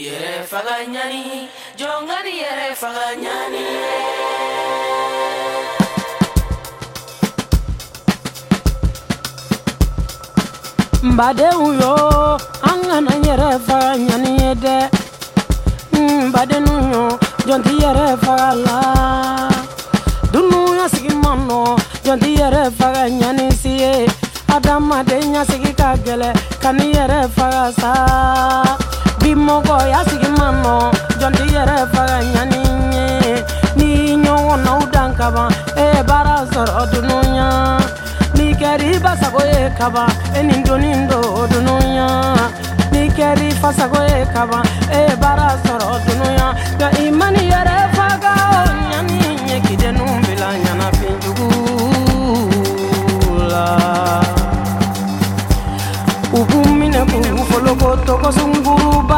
yɛrɛ faga ɲani jɔnkadi yɛrɛ faga ɲani n badenw yo an kana yɛrɛ faga ɲani ye dɛ n badenw yo jɔn ti yɛrɛ faga la dunuya sigi man nɔ jɔn ti yɛrɛ faga ɲani si ye adamaden ya sigi ka gɛlɛ ka faga sa bi mɔgɔya sigi man nɔ jɔn ti yɛrɛ faga ɲani ye ni ɲɔgɔnnaw dan kaban e ye baara sɔrɔ dunuya ni kɛri basago ye kaban e ni doni do dunuya ni kɛri fasago ye kaban e ye baara sɔrɔ dunuya nka i mani yɛrɛ faga o ɲani ye kidenu bila ɲanafin jugu la u b'u minɛ k'u foloko togo sunguruba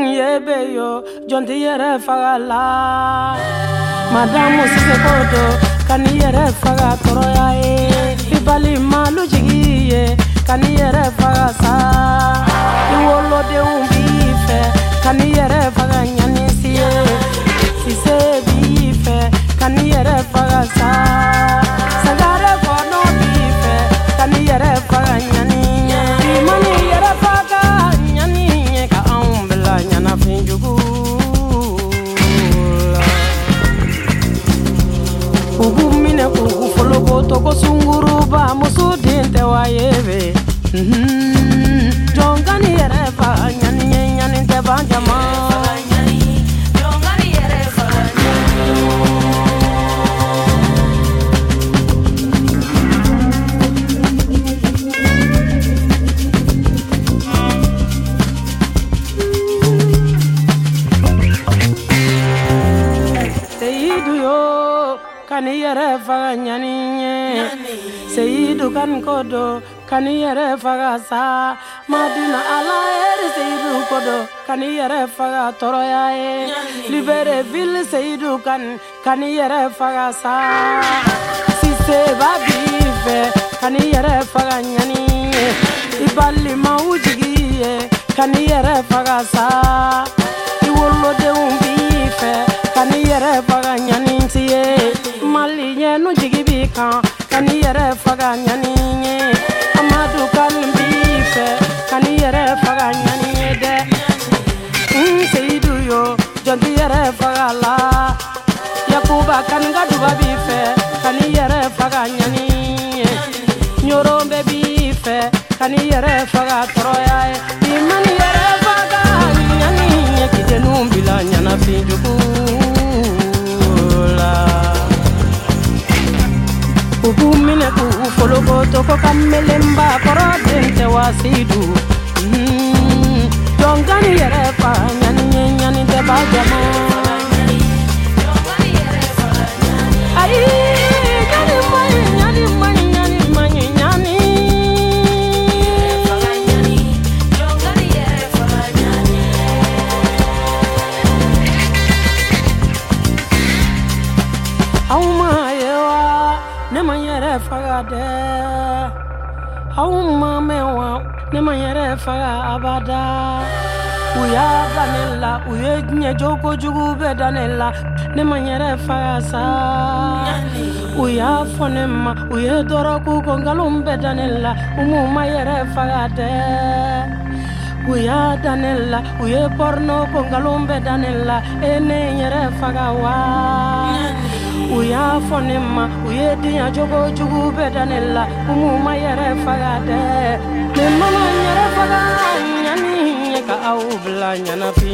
Mm, ye be yo jɔn ti yɛrɛ faga la madamu sise ko do kani yɛrɛ faga tɔɔrɔya ye i bali malu jigi ye kani yɛrɛ faga sa. I foloko togo sunguruba muso den tɛ wa ye be Mhm. jɔnkani yɛrɛ faga ɲani ye ɲani tɛ ban jama yɛrɛ faga ɲani ye seyidu kani ko do kani yɛrɛ faga sa madina ala eri seyidu ko do kani yɛrɛ faga tɔɔrɔya ye libere vili seyidu kani kani yɛrɛ faga sa siseba b'i fɛ kani yɛrɛ faga ɲani ye. I balimaw jigi ye kani yɛrɛ faga sa i wolodenw b'i fɛ kani yɛrɛ faga ɲani ti ye mali ɲɛnu jigi b'i kan kani yɛrɛ faga ɲani ye amadu kani b'i fɛ kani yɛrɛ faga ɲani ye dɛ n seyidu yo jɔnti yɛrɛ faga la. Yakuba kani ka duba b'i fɛ kani yɛrɛ faga ɲani ye ɲoron bɛ b'i fɛ kani yɛrɛ faga tɔɔrɔya ye i mani yɛrɛ faga ɲani ye kidenu bila ɲanafin jugu toko kammilin ba korodin te wasidu jongani yɛrɛ fa nyani nyani ɲani tɛ ba yɛrɛ faga dɛ aw ma mɛn wa ne ma yɛrɛ faga abada. U y'a da ne la u ye ɲɛjɔ kojugu bɛɛ da ne la ne ma yɛrɛ faga sa. U y'a fɔ ne ma u ye dɔrɔku ko nkalon bɛɛ da ne la u m'u ma yɛrɛ faga dɛ u y'a da ne la u ye pɔrɔnɔ ko nkalon bɛɛ da ne la e ne yɛrɛ faga wa u y'a fɔ ma u jogo jugu bɛɛ da ne la u ma yɛrɛ faga dɛ ne mana yɛrɛ faga ɲani ka aw bila nyana la